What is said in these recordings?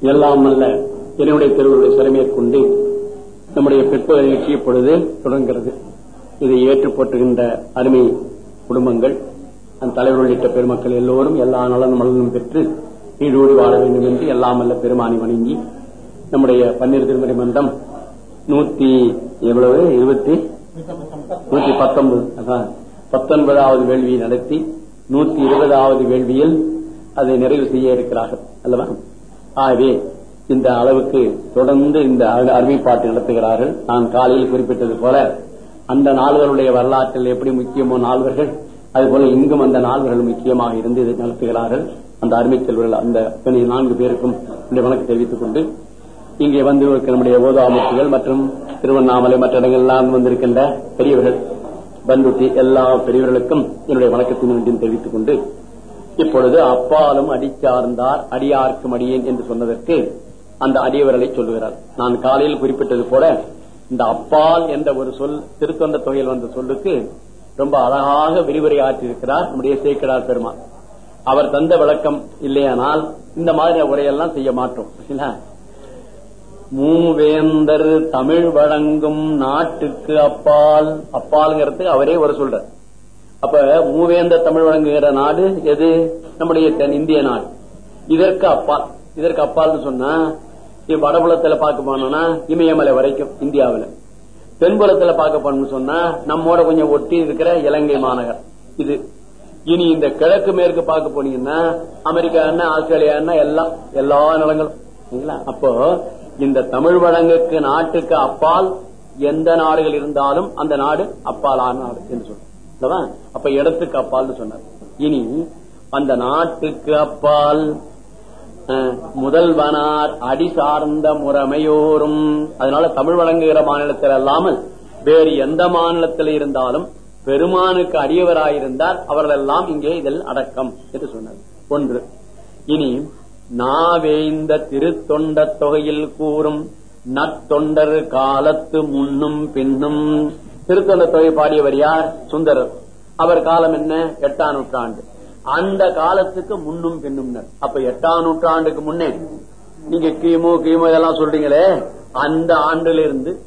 எல்லாம் அல்ல. என்னுடைய திருவருடைய சிறமையை கொண்டு நம்முடைய பிற்பகல் நிகழ்ச்சி இப்பொழுது தொடங்குகிறது. இதை ஏற்றுப்பட்டுகின்ற அருமை குடும்பங்கள் அந்த தலைவர் உள்ளிட்ட பெருமக்கள் எல்லோரும் எல்லா நலனும் மலனும் பெற்று நீடோடி வாழ வேண்டும் என்று எல்லாம் அல்ல பெருமானி வணங்கி நம்முடைய பன்னீர் திருமறை மன்றம் நூத்தி எவ்வளவு? இருபத்தி? நூத்தி பத்தொன்பது. அதான் பத்தொன்பதாவது வேள்வியை நடத்தி நூத்தி இருபதாவது வேள்வியில் அதை நிறைவு செய்ய இருக்கிறார்கள். அல்லவா? ஆகவே இந்த அளவுக்கு தொடர்ந்து இந்த அருமைப்பாட்டு நடத்துகிறார்கள். நான் காலையில் குறிப்பிட்டது போல அந்த நாள்களுடைய வரலாற்றில் எப்படி முக்கியமோ நால்வர்கள் அதுபோல இங்கும் அந்த நால்வர்கள் முக்கியமாக இருந்து இதை நடத்துகிறார்கள். அந்த அருமை செல்வர்கள் அந்த நான்கு பேருக்கும் வணக்கம் தெரிவித்துக் கொண்டு இங்கே வந்து நம்முடைய ஓதாமுத்திகள் மற்றும் திருவண்ணாமலை மற்ற இடங்கள்லாம் வந்திருக்கின்ற பெரியவர்கள் பந்துட்டி எல்லா பெரியவர்களுக்கும் என்னுடைய வணக்கத்தின் தெரிவித்துக் கொண்டு இப்பொழுது அப்பாலும் அடிச்சார்ந்தார் அடியார்க்கும் அடியேன் என்று சொன்னதற்கு அந்த அடியவர்களை சொல்லுகிறார். நான் காலையில் குறிப்பிட்டது போல இந்த அப்பால் என்ற ஒரு சொல் திருத்தொண்ட தொகையில் வந்த சொல்லுக்கு ரொம்ப அழகாக விரிவுரை ஆற்றியிருக்கிறார் நம்முடைய சேக்கடார் பெருமான் அவர் தந்த விளக்கம் இல்லையானால் இந்த மாதிரி உரையெல்லாம் செய்ய மாட்டோம். மூவேந்தர் தமிழ் வழங்கும் நாட்டுக்கு அப்பால் அப்பால்ங்கிறது அவரே ஒரு சொல்ற அப்ப மூவேந்த தமிழ் வழங்குகிற நாடு எது? நம்முடைய இந்திய நாடு. இதற்கு அப்பால் இதற்கு அப்பால்னு சொன்னா வடபுலத்துல பார்க்க போனோம்னா இமயமலை வரைக்கும் இந்தியாவில. தென்புலத்துல பார்க்க போனோம்னு சொன்னா நம்மோட கொஞ்சம் ஒட்டி இருக்கிற இலங்கை மாநகர். இது. இனி இந்த கிழக்கு மேற்கு பார்க்க போனீங்கன்னா அமெரிக்கா என்ன ஆஸ்திரேலியா என்ன எல்லாம் எல்லா நிலங்களும். அப்போ இந்த தமிழ் வழங்குக்கு நாட்டுக்கு அப்பால் எந்த நாடுகள் இருந்தாலும் அந்த நாடு அப்பாலான நாடு என்று சொல்லுவா அப்ப இடத்துக்கு அப்பால் சொன்னார். இனி அந்த நாட்டுக்கு அப்பால் முதல்வனார் அடி சார்ந்த முறைமையோரும் அதனால தமிழ் வழங்குகிற மாநிலத்தில் அல்லாமல் வேறு எந்த மாநிலத்தில் இருந்தாலும் பெருமானுக்கு அடியவராயிருந்தார் அவர்களெல்லாம் இங்கே இதில் அடக்கம் என்று சொன்னார். ஒன்று. இனி நாவேந்த திருத்தொண்ட தொகையில் கூறும் நத்தொண்டர் காலத்து முன்னும் பின்னும். திருத்தொண்ட தொகை பாடியவர் யார்? சுந்தரர். அவர் காலம் என்ன? எட்டாம் நூற்றாண்டு. அந்த காலத்துக்கு முன்னும் பின்னும் அப்ப எட்டாம் நூற்றாண்டுக்கு முன்னே நீங்க கிமு கிமு இதெல்லாம் சொல்றீங்களே? அந்த ஆண்டுல இருந்து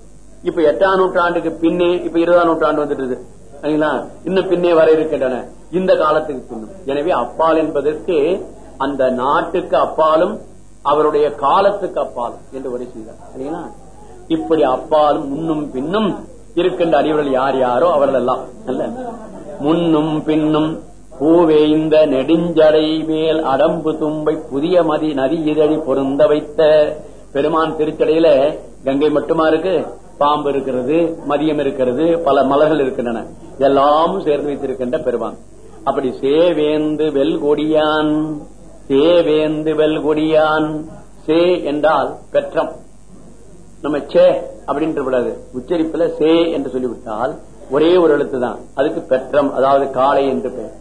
இப்ப எட்டாம் நூற்றாண்டுக்கு பின்னே இப்ப இருபதாம் நூற்றாண்டு வந்துட்டு சரிங்களா? இன்னும் பின்னே வர இருக்கின்றன. இந்த காலத்துக்கு பின்னும். எனவே அப்பால் என்பதற்கு அந்த நாட்டுக்கு அப்பாலும் அவருடைய காலத்துக்கு அப்பாலும் என்று உரை செய்தார். இப்படி அப்பாலும் முன்னும் பின்னும் இருக்கின்ற அறிவுகள் யார் யாரோ அவர்கள் எல்லாம் முன்னும் பின்னும் பூவேய்ந்த நெடுஞ்சடை மேல் அடம்பு தும்பை புதிய மதி நதி இதழி பொருந்த வைத்த பெருமான் திருச்சடையில கங்கை மட்டுமா இருக்கு? பாம்பு இருக்கிறது மதியம் இருக்கிறது பல மலர்கள் இருக்கின்றன. எல்லாமும் சேர்ந்து வைத்திருக்கின்ற பெருமான். அப்படி சேவேந்து வெல் கொடியான் சேவேந்து வெல் கொடியான் சே என்றால் பெற்றம். நம்ம சே அப்படின்ட்டு விடாது உச்சரிப்புல சே என்று சொல்லிவிட்டால் ஒரே ஒரு எழுத்து தான் அதுக்கு பெற்றம் அதாவது காளை என்று பெயர்.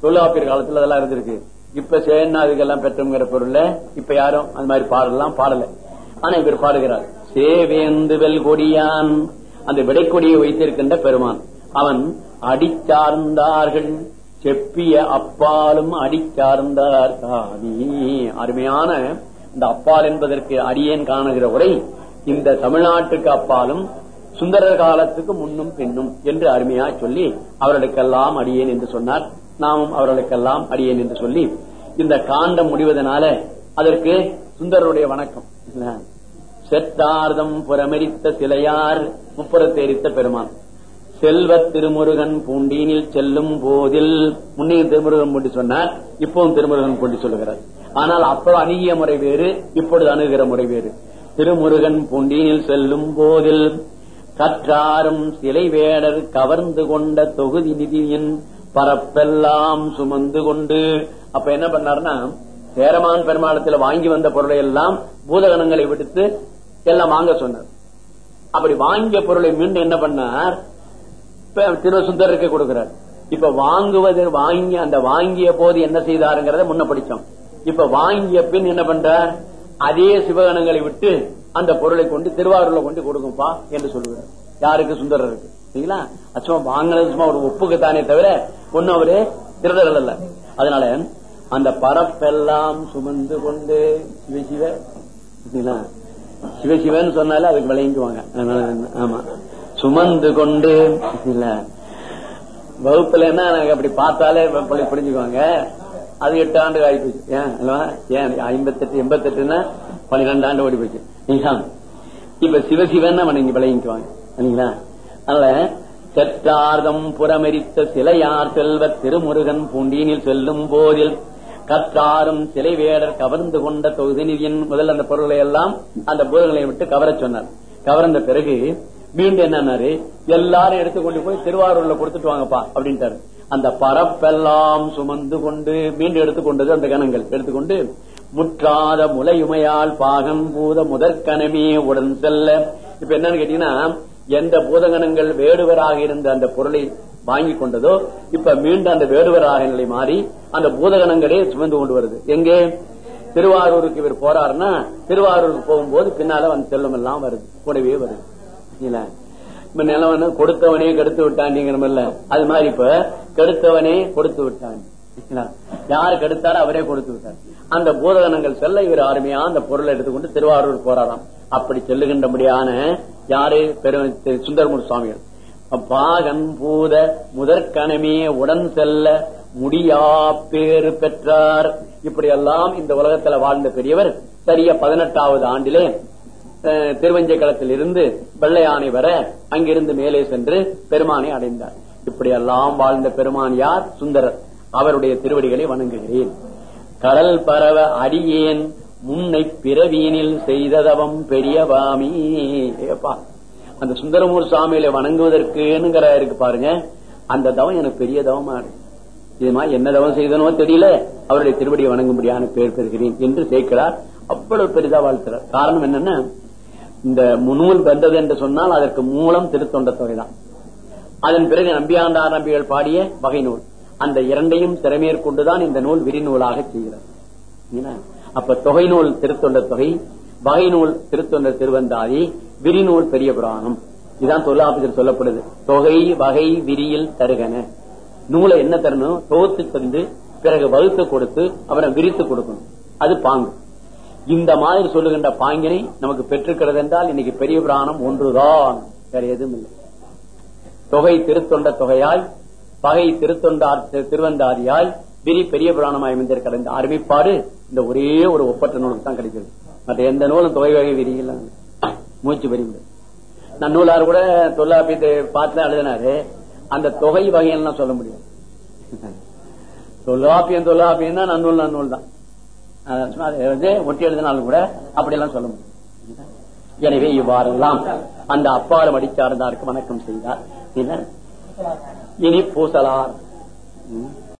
தொழிலாப்பியர் காலத்துல அதெல்லாம் இருந்திருக்கு. இப்ப சேன்னா அதுக்கெல்லாம் பெற்றம்ங்கிற பொருள்ல இப்ப யாரும் அந்த மாதிரி பாடலாம் பாடல. ஆனா இவர் பாடுகிறார். சேவேந்து வெல் கொடியான் அந்த விடைக்கொடியை வைத்திருக்கின்ற பெருமான். அவன் அடிச்சார்ந்தார்கள். செப்பிய அப்பாலும் அடிச்சார்ந்தார் அருமையான இந்த அப்பால் என்பதற்கு அடியேன் காணுகிற உரை இந்த தமிழ்நாட்டுக்கு அப்பாலும் சுந்தரர் காலத்துக்கு முன்னும் பின்னும் என்று அருமையா சொல்லி அவர்களுக்கெல்லாம் அடியேன் என்று சொன்னார். நாமும் அவர்களுக்கெல்லாம் அடியேன் என்று சொல்லி இந்த காண்டம் முடிவதனால அதற்கு சுந்தரருடைய வணக்கம். செத்தார்தம் புறமெரித்த சிலையார் முப்புறத்தேரித்த பெருமான். செல்வ திருமுருகன் பூண்டினில் செல்லும் போதில். முன்னே திருமுருகன் பூண்டி சொன்னார் இப்பவும் திருமுருகன் பூண்டி சொல்லுகிறார். ஆனால் அப்போ அணுகிய முறை வேறு இப்பொழுது அணுகிற முறை வேறு. திருமுருகன் பூண்டினில் செல்லும் போதில் கற்றாரும் சிலை வேடர் கவர்ந்து கொண்ட தொகுதி நிதியின் பரப்பெல்லாம் சுமந்து கொண்டு அப்ப என்ன பண்ணாருன்னா சேரமான் பெருமாளத்தில் வாங்கி வந்த பொருளை எல்லாம் பூதகணங்களை விடுத்து எல்லாம் வாங்க சொன்னார். அப்படி வாங்கிய பொருளை மீண்டும் என்ன பண்ணார்? திருவசுந்தருக்கு கொடுக்கிறார். இப்ப வாங்குவது வாங்கி அந்த வாங்கிய போது என்ன செய்தாருங்கிறத முன்ன படிச்சோம். இப்ப வாங்கிய பின் என்ன பண்றார்? அதே சிவகணங்களை விட்டு அந்த பொருளை கொண்டு திருவாரூர்ல கொண்டு கொடுக்கும்பா என்று சொல்லுகிறார். யாருக்கு? சுந்தரருக்கு. சரிங்களா? சும்மா வாங்கினது சும்மா ஒரு ஒப்புக்கு தானே தவிர ஒன்னும் அவரு திருடர்கள் அல்ல. அதனால அந்த பரப்பெல்லாம் சுமந்து கொண்டு சிவசிவ சரிங்களா? சிவசிவன்னு சொன்னாலே அதுக்கு விளையுங்குவாங்க அதனால ஆமா. சுமந்து கொண்டு இல்ல. வகுப்புல என்ன எனக்கு அப்படி பார்த்தாலே பள்ளி புரிஞ்சுக்குவாங்க. அது எட்டு ஆண்டு ஆகி போச்சு. ஏன் அல்லவா? ஏன் ஐம்பத்தெட்டு எண்பத்தெட்டுன்னா பன்னிரெண்டு ஆண்டு ஓடி போச்சு. இப்ப சிவசிவன் நீங்க விளையிக்குவாங்க இல்லைங்களா அதனால செற்றார்தம் புறமெரித்த சிலையார் செல்வ திருமுருகன் பூண்டினில் செல்லும் போதில் கற்றாரும் சிலை வேடர் கவர்ந்து கொண்ட தொகுதியின் முதல் அந்த பொருளை எல்லாம் அந்த பூதங்களை விட்டு கவரச் சொன்னார். கவர்ந்த பிறகு மீண்டும் என்னன்னாரு எல்லாரும் எடுத்துக்கொண்டு போய் திருவாரூர்ல கொடுத்துட்டு வாங்கப்பா அப்படின்ட்டாரு. அந்த பரப்பெல்லாம் சுமந்து கொண்டு மீண்டும் எடுத்துக்கொண்டது அந்த கணங்கள். எடுத்துக்கொண்டு முற்றாத முலையுமையால் பாகம் பூத முதற்கணமே உடன் செல்ல. இப்ப என்னன்னு கேட்டீங்கன்னா எந்த பூதகணங்கள் வேடுவராக இருந்த அந்த பொருளை வாங்கி கொண்டதோ இப்ப மீண்டும் அந்த வேடுவராக நிலை மாறி அந்த பூதகணங்களே சுமந்து கொண்டு வருது. எங்கே? திருவாரூருக்கு இவர் போறாருன்னா திருவாரூருக்கு போகும்போது பின்னால வந்து செல்லும் எல்லாம் வருது கூடவே வருது. இல்ல. இப்ப நிலவன கொடுத்தவனே கெடுத்து விட்டாண்டிங்கிறமல்ல அது மாதிரி இப்ப கெடுத்தவனே கொடுத்து விட்டான். யார் யாரு கெடுத்தாரோ அவரே கொடுத்து விட்டார். அந்த பூதகணங்கள் செல்ல இவர் அருமையா அந்த பொருளை எடுத்துக்கொண்டு திருவாரூர் போறாராம். அப்படி செல்லுகின்றபடியான யாரு? பெரும் சுந்தரமூர் சுவாமிகள். பாகன் பூத முதற்கணமே உடன் செல்ல முடியா பேரு பெற்றார். இப்படி எல்லாம் இந்த உலகத்துல வாழ்ந்த பெரியவர் சரிய பதினெட்டாவது ஆண்டிலே அஹ், திருவஞ்சைக்களத்தில் இருந்து வெள்ளையானை வர அங்கிருந்து மேலே சென்று பெருமானை அடைந்தார். இப்படியெல்லாம் வாழ்ந்த பெருமான் யார்? சுந்தரர். அவருடைய திருவடிகளை வணங்குகிறேன். கடல் பரவ அடியேன் முன்னை பிறவியினில் செய்ததவம் பெரியவாமி. ஏப்பா அந்த சுந்தரமூர் சாமியில வணங்குவதற்குங்கிற இருக்கு பாருங்க அந்த தவம் எனக்கு பெரிய தவமா இருக்கு. இது மாதிரி என்ன தவம் செய்தனோ தெரியல அவருடைய திருவடியை வணங்கும்படியான பேர் பெறுகிறேன் என்று சேர்க்கிறார். அவ்வளவு பெரிதா வாழ்த்துறார். காரணம் என்னன்னா இந்த முன்னூல் வந்தது என்று சொன்னால் அதற்கு மூலம் திருத்தொண்ட தொகைதான். அதன் பிறகு நம்பியாண்டார் நம்பிகள் பாடிய வகை நூல். அந்த இரண்டையும் திறமேற்கொண்டுதான் இந்த நூல் விரிநூலாக செய்கிறது. அப்ப தொகை நூல் திருத்தொண்ட தொகை வகை நூல் திருத்தொண்ட திருவந்தாதி விரிநூல் பெரிய புராணம். இதுதான் தொல்லாபத்தில் சொல்லப்படுது. தொகை வகை விரியில் தருகன. நூலை என்ன தரணும்? தொகுத்து தந்து பிறகு வகுத்து கொடுத்து அவரை விரித்து கொடுக்கணும். அது பாங்கு. இந்த மாதிரி சொல்லுகின்ற பாங்கினை நமக்கு பெற்றுக்கிறது என்றால் இன்னைக்கு பெரிய பிராணம் ஒன்றுதான். வேற எதுவும் இல்லை. தொகை திருத்தொண்ட தொகையாய் பகை திருத்தொண்டார் திரு- திருவந்தாதியாய் விரி பெரிய புராணமாய் அமைந்திருக்கிற இந்த அருமைப்பாடு இந்த ஒரே ஒரு ஒப்பற்ற நூலுக்கு தான் கிடைக்கிறது. மற்ற எந்த நூலும் தொகை வகை விரியில் மூச்சு பெரிய நான் நூலார் கூட தொல்லாப்பியத்தை பார்த்து எழுதினாரு. அந்த தொகை வகையெல்லாம் சொல்ல முடியும் தொல்லாப்பியம் தொல்லாப்பியம் தான் நன்னூல் நன்னூல் தான் வந்து ஒட்டி எழுதினாலும் கூட அப்படியெல்லாம் சொல்ல முடியும் எனவே இவ்வாறெல்லாம் அந்த அப்பாறு அடிச்சார்ந்தாருக்கு வணக்கம் செய்தார். என்ன? இனி பூசலார்.